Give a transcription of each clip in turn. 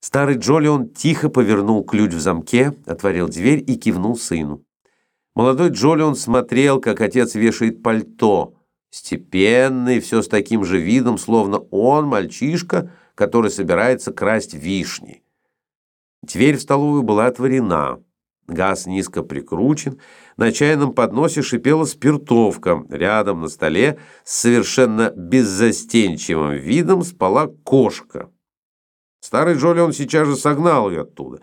Старый Джолион тихо повернул ключ в замке, отворил дверь и кивнул сыну. Молодой Джолион смотрел, как отец вешает пальто, степенный, все с таким же видом, словно он мальчишка, который собирается красть вишни. Дверь в столовую была отворена. Газ низко прикручен, на чайном подносе шипела спиртовка. Рядом на столе с совершенно беззастенчивым видом спала кошка. Старый Джолион сейчас же согнал ее оттуда.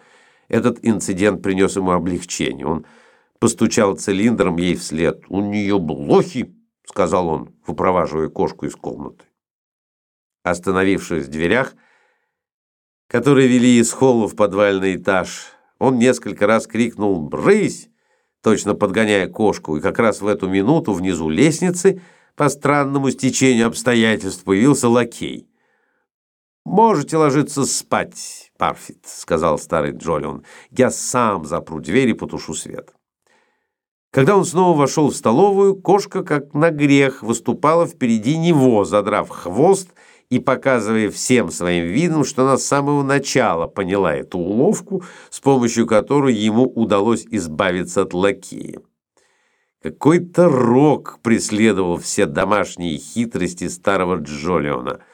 Этот инцидент принес ему облегчение. Он постучал цилиндром ей вслед. «У нее блохи!» — сказал он, выпроваживая кошку из комнаты. Остановившись в дверях, которые вели из холла в подвальный этаж, он несколько раз крикнул «Брысь!», точно подгоняя кошку, и как раз в эту минуту внизу лестницы по странному стечению обстоятельств появился лакей. «Можете ложиться спать, Парфит», — сказал старый Джолион. «Я сам запру дверь и потушу свет». Когда он снова вошел в столовую, кошка, как на грех, выступала впереди него, задрав хвост и показывая всем своим видом, что она с самого начала поняла эту уловку, с помощью которой ему удалось избавиться от лакея. Какой-то рок преследовал все домашние хитрости старого Джолиона —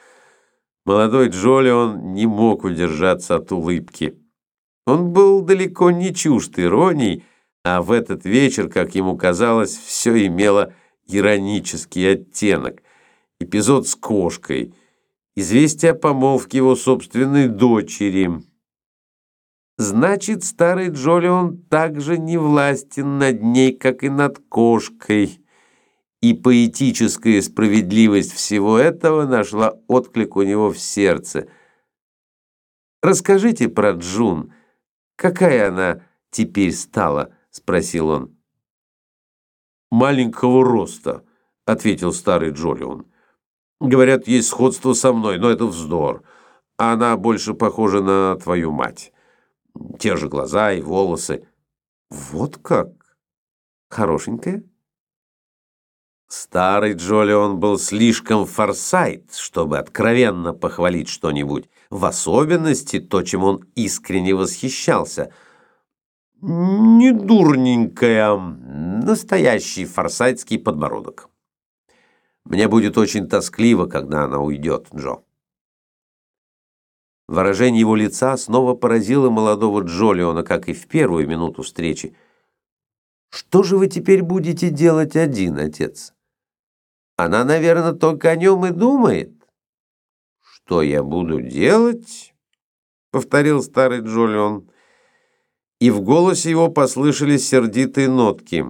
Молодой Джолион не мог удержаться от улыбки. Он был далеко не чужд иронии, а в этот вечер, как ему казалось, все имело иронический оттенок. Эпизод с кошкой, известие о помолвке его собственной дочери. Значит, старый Джолион также не властен над ней, как и над кошкой и поэтическая справедливость всего этого нашла отклик у него в сердце. «Расскажите про Джун. Какая она теперь стала?» — спросил он. «Маленького роста», — ответил старый Джолион. «Говорят, есть сходство со мной, но это вздор. Она больше похожа на твою мать. Те же глаза и волосы». «Вот как? Хорошенькая?» Старый Джолион был слишком форсайт, чтобы откровенно похвалить что-нибудь, в особенности то, чем он искренне восхищался. Не дурненькая, настоящий форсайтский подбородок. Мне будет очень тоскливо, когда она уйдет, Джо. Выражение его лица снова поразило молодого Джолиона, как и в первую минуту встречи. «Что же вы теперь будете делать один, отец?» Она, наверное, только о нем и думает. «Что я буду делать?» — повторил старый Джолион. И в голосе его послышались сердитые нотки.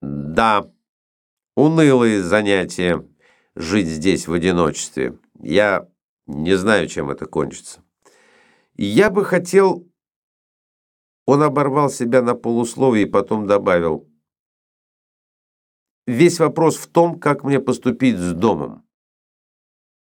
«Да, унылые занятия жить здесь в одиночестве. Я не знаю, чем это кончится. Я бы хотел...» Он оборвал себя на полусловие и потом добавил — Весь вопрос в том, как мне поступить с домом.